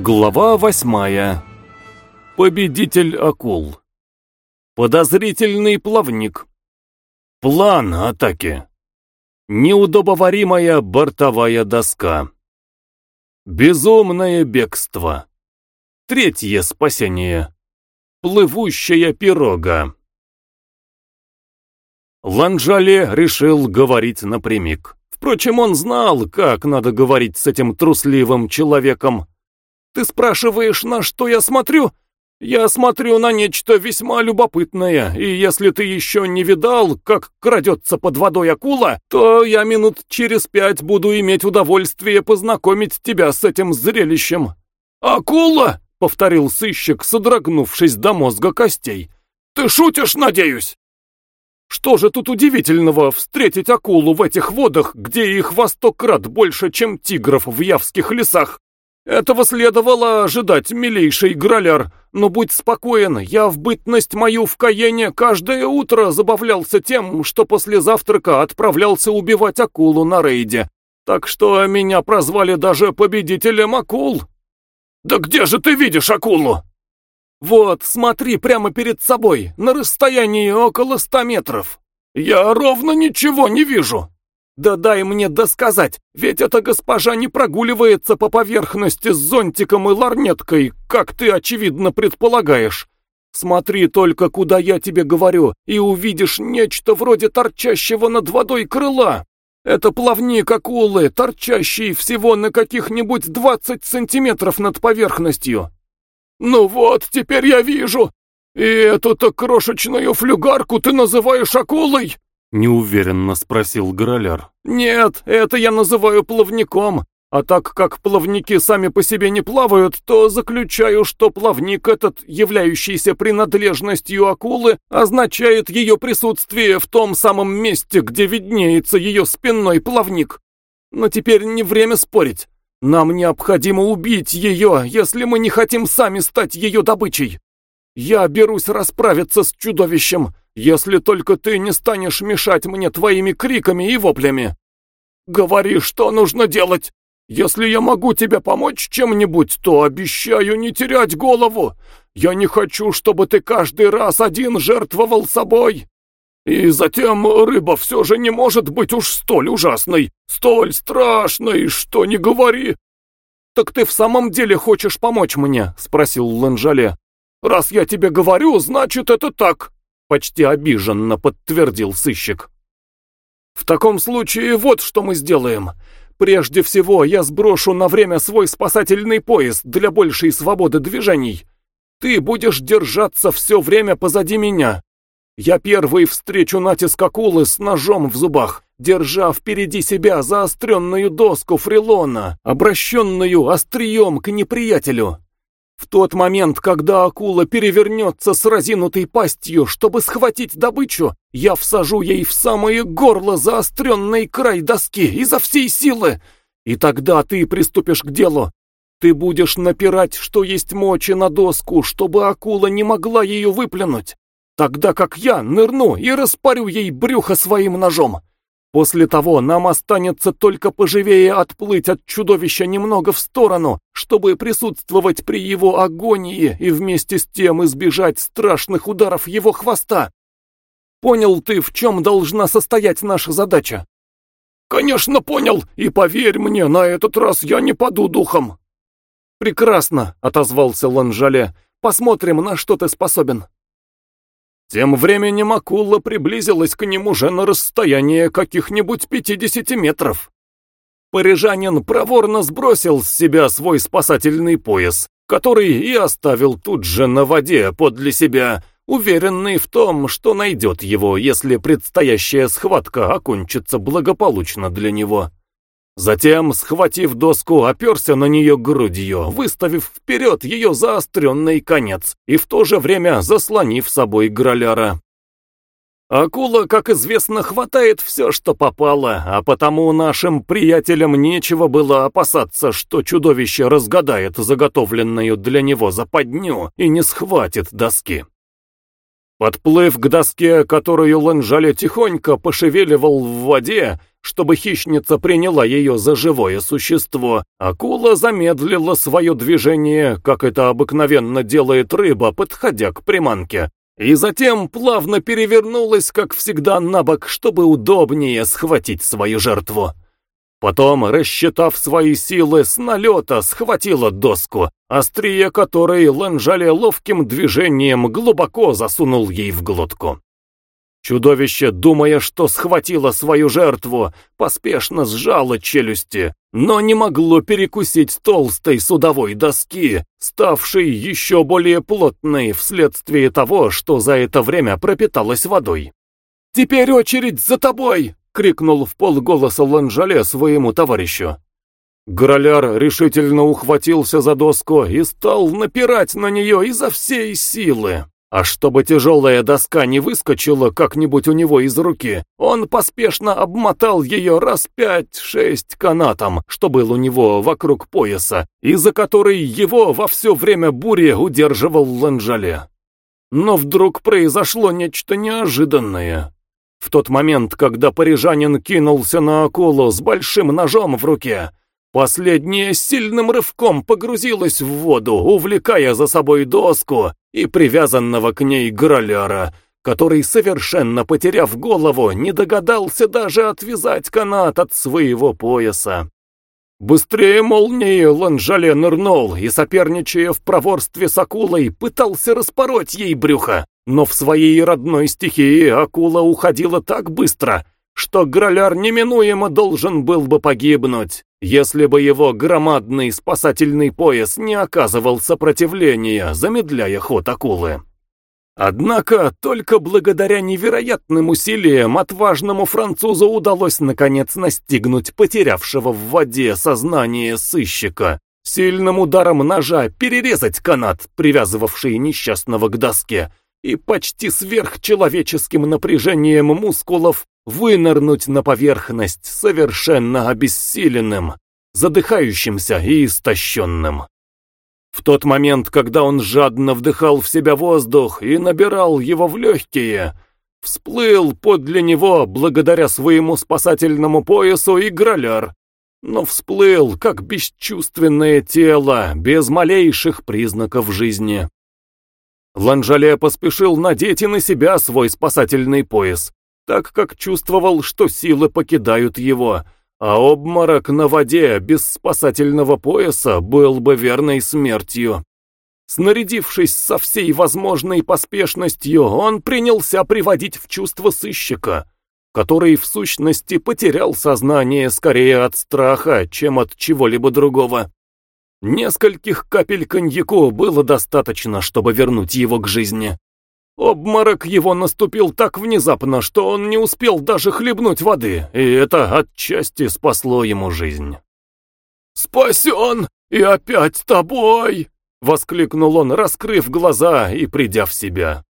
Глава восьмая. Победитель акул. Подозрительный плавник. План атаки. Неудобоваримая бортовая доска. Безумное бегство. Третье спасение. Плывущая пирога. Ланжале решил говорить напрямик. Впрочем, он знал, как надо говорить с этим трусливым человеком. «Ты спрашиваешь, на что я смотрю?» «Я смотрю на нечто весьма любопытное, и если ты еще не видал, как крадется под водой акула, то я минут через пять буду иметь удовольствие познакомить тебя с этим зрелищем». «Акула?» — повторил сыщик, содрогнувшись до мозга костей. «Ты шутишь, надеюсь?» Что же тут удивительного встретить акулу в этих водах, где их во сто крат больше, чем тигров в явских лесах? Этого следовало ожидать, милейший Граляр, но будь спокоен, я в бытность мою в Каене каждое утро забавлялся тем, что после завтрака отправлялся убивать акулу на рейде. Так что меня прозвали даже победителем акул. Да где же ты видишь акулу? Вот, смотри прямо перед собой, на расстоянии около ста метров. Я ровно ничего не вижу. Да дай мне досказать, ведь эта госпожа не прогуливается по поверхности с зонтиком и ларнеткой, как ты очевидно предполагаешь. Смотри только, куда я тебе говорю, и увидишь нечто вроде торчащего над водой крыла. Это плавник акулы, торчащий всего на каких-нибудь 20 сантиметров над поверхностью. «Ну вот, теперь я вижу! И эту-то крошечную флюгарку ты называешь акулой?» Неуверенно спросил Гороляр. «Нет, это я называю плавником. А так как плавники сами по себе не плавают, то заключаю, что плавник этот, являющийся принадлежностью акулы, означает ее присутствие в том самом месте, где виднеется ее спинной плавник. Но теперь не время спорить. Нам необходимо убить ее, если мы не хотим сами стать ее добычей. Я берусь расправиться с чудовищем, если только ты не станешь мешать мне твоими криками и воплями. Говори, что нужно делать. Если я могу тебе помочь чем-нибудь, то обещаю не терять голову. Я не хочу, чтобы ты каждый раз один жертвовал собой. И затем рыба все же не может быть уж столь ужасной, столь страшной, что не говори. «Так ты в самом деле хочешь помочь мне?» — спросил Ланжале. «Раз я тебе говорю, значит это так», — почти обиженно подтвердил сыщик. «В таком случае вот что мы сделаем. Прежде всего я сброшу на время свой спасательный пояс для большей свободы движений. Ты будешь держаться все время позади меня, я первый встречу натиск акулы с ножом в зубах, держа впереди себя заостренную доску фрилона, обращенную острием к неприятелю. В тот момент, когда акула перевернется с разинутой пастью, чтобы схватить добычу, я всажу ей в самое горло заостренный край доски изо всей силы, и тогда ты приступишь к делу. Ты будешь напирать, что есть мочи на доску, чтобы акула не могла ее выплюнуть тогда как я нырну и распарю ей брюхо своим ножом. После того нам останется только поживее отплыть от чудовища немного в сторону, чтобы присутствовать при его агонии и вместе с тем избежать страшных ударов его хвоста. Понял ты, в чем должна состоять наша задача? Конечно, понял, и поверь мне, на этот раз я не паду духом. Прекрасно, отозвался Ланжале. Посмотрим, на что ты способен. Тем временем акула приблизилась к ним уже на расстояние каких-нибудь 50 метров. Парижанин проворно сбросил с себя свой спасательный пояс, который и оставил тут же на воде подле себя, уверенный в том, что найдет его, если предстоящая схватка окончится благополучно для него. Затем, схватив доску, оперся на нее грудью, выставив вперед ее заостренный конец и в то же время заслонив собой граляра. Акула, как известно, хватает все, что попало, а потому нашим приятелям нечего было опасаться, что чудовище разгадает заготовленную для него западню и не схватит доски. Подплыв к доске, которую Ланжале тихонько пошевеливал в воде, чтобы хищница приняла ее за живое существо, акула замедлила свое движение, как это обыкновенно делает рыба, подходя к приманке, и затем плавно перевернулась, как всегда, на бок, чтобы удобнее схватить свою жертву. Потом, рассчитав свои силы, с налета схватила доску, острие которой Ланжале ловким движением глубоко засунул ей в глотку. Чудовище, думая, что схватило свою жертву, поспешно сжало челюсти, но не могло перекусить толстой судовой доски, ставшей еще более плотной вследствие того, что за это время пропиталась водой. «Теперь очередь за тобой!» — крикнул в полголоса Ланжале своему товарищу. Гороляр решительно ухватился за доску и стал напирать на нее изо всей силы. А чтобы тяжелая доска не выскочила как-нибудь у него из руки, он поспешно обмотал ее раз пять-шесть канатом, что был у него вокруг пояса, и за который его во все время бури удерживал Ланжале. Но вдруг произошло нечто неожиданное. В тот момент, когда парижанин кинулся на акулу с большим ножом в руке, последняя сильным рывком погрузилась в воду, увлекая за собой доску и привязанного к ней граляра, который, совершенно потеряв голову, не догадался даже отвязать канат от своего пояса. Быстрее молнии Ланжале нырнул и, соперничая в проворстве с акулой, пытался распороть ей брюхо. Но в своей родной стихии акула уходила так быстро, что Граляр неминуемо должен был бы погибнуть, если бы его громадный спасательный пояс не оказывал сопротивления, замедляя ход акулы. Однако только благодаря невероятным усилиям отважному французу удалось наконец настигнуть потерявшего в воде сознание сыщика, сильным ударом ножа перерезать канат, привязывавший несчастного к доске, и почти сверхчеловеческим напряжением мускулов вынырнуть на поверхность совершенно обессиленным, задыхающимся и истощенным. В тот момент, когда он жадно вдыхал в себя воздух и набирал его в легкие, всплыл подле него, благодаря своему спасательному поясу, и граляр, но всплыл, как бесчувственное тело, без малейших признаков жизни. Ланжале поспешил надеть и на себя свой спасательный пояс, так как чувствовал, что силы покидают его, а обморок на воде без спасательного пояса был бы верной смертью. Снарядившись со всей возможной поспешностью, он принялся приводить в чувство сыщика, который в сущности потерял сознание скорее от страха, чем от чего-либо другого. Нескольких капель коньяку было достаточно, чтобы вернуть его к жизни. Обморок его наступил так внезапно, что он не успел даже хлебнуть воды, и это отчасти спасло ему жизнь. «Спасен! И опять тобой!» — воскликнул он, раскрыв глаза и придя в себя.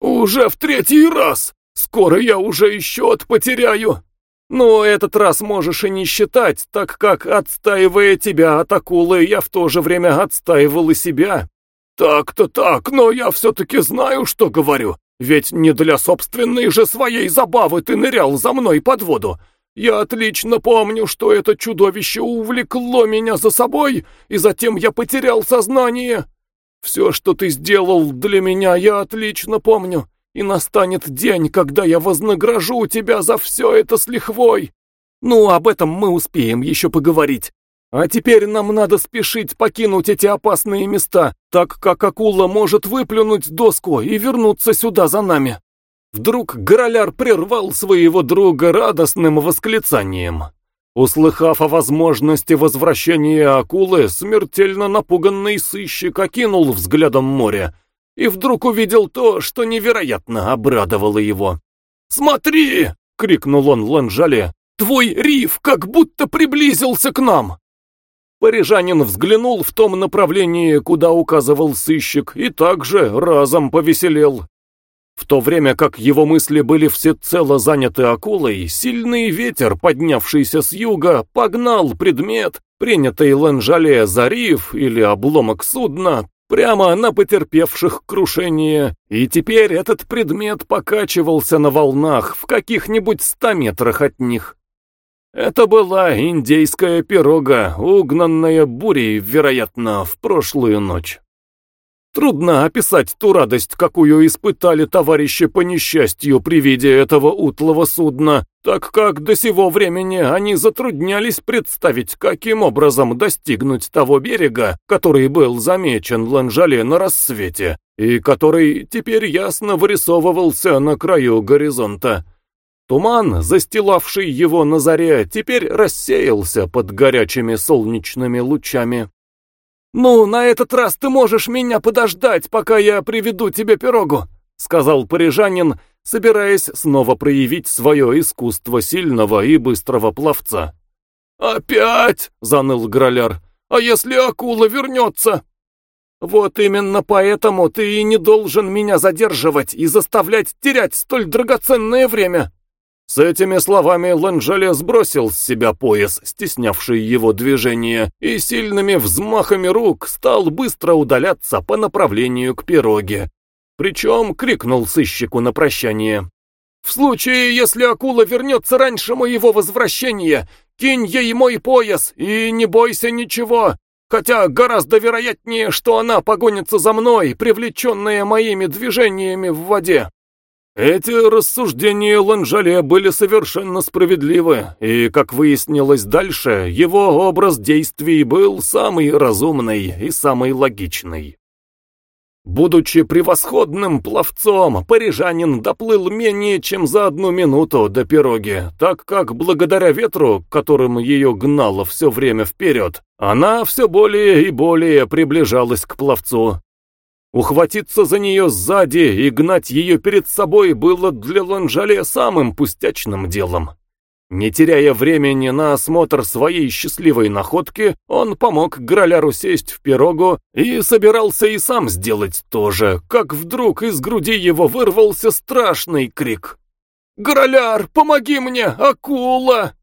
«Уже в третий раз! Скоро я уже и счет потеряю!» Но этот раз можешь и не считать, так как, отстаивая тебя от акулы, я в то же время отстаивал и себя. Так-то так, но я все-таки знаю, что говорю. Ведь не для собственной же своей забавы ты нырял за мной под воду. Я отлично помню, что это чудовище увлекло меня за собой, и затем я потерял сознание. Все, что ты сделал для меня, я отлично помню. И настанет день, когда я вознагражу тебя за все это с лихвой. Ну, об этом мы успеем еще поговорить. А теперь нам надо спешить покинуть эти опасные места, так как акула может выплюнуть доску и вернуться сюда за нами. Вдруг Гороляр прервал своего друга радостным восклицанием. Услыхав о возможности возвращения акулы, смертельно напуганный сыщик окинул взглядом море и вдруг увидел то, что невероятно обрадовало его. «Смотри!» — крикнул он Ланжале. «Твой риф как будто приблизился к нам!» Парижанин взглянул в том направлении, куда указывал сыщик, и также разом повеселел. В то время как его мысли были всецело заняты акулой, сильный ветер, поднявшийся с юга, погнал предмет, принятый Ланжале за риф или обломок судна, прямо на потерпевших крушение, и теперь этот предмет покачивался на волнах в каких-нибудь ста метрах от них. Это была индейская пирога, угнанная бурей, вероятно, в прошлую ночь. Трудно описать ту радость, какую испытали товарищи по несчастью при виде этого утлого судна, так как до сего времени они затруднялись представить, каким образом достигнуть того берега, который был замечен Ланжале на рассвете, и который теперь ясно вырисовывался на краю горизонта. Туман, застилавший его на заре, теперь рассеялся под горячими солнечными лучами. «Ну, на этот раз ты можешь меня подождать, пока я приведу тебе пирогу», — сказал парижанин, собираясь снова проявить свое искусство сильного и быстрого пловца. «Опять!» — заныл Граляр. «А если акула вернется?» «Вот именно поэтому ты и не должен меня задерживать и заставлять терять столь драгоценное время!» С этими словами Ланжале сбросил с себя пояс, стеснявший его движение, и сильными взмахами рук стал быстро удаляться по направлению к пироге. Причем крикнул сыщику на прощание. «В случае, если акула вернется раньше моего возвращения, кинь ей мой пояс и не бойся ничего, хотя гораздо вероятнее, что она погонится за мной, привлеченная моими движениями в воде». Эти рассуждения Ланжале были совершенно справедливы, и, как выяснилось дальше, его образ действий был самый разумный и самый логичный. Будучи превосходным пловцом, парижанин доплыл менее чем за одну минуту до пироги, так как благодаря ветру, которым ее гнало все время вперед, она все более и более приближалась к пловцу. Ухватиться за нее сзади и гнать ее перед собой было для Ланжале самым пустячным делом. Не теряя времени на осмотр своей счастливой находки, он помог Граляру сесть в пирогу и собирался и сам сделать то же, как вдруг из груди его вырвался страшный крик. «Граляр, помоги мне, акула!»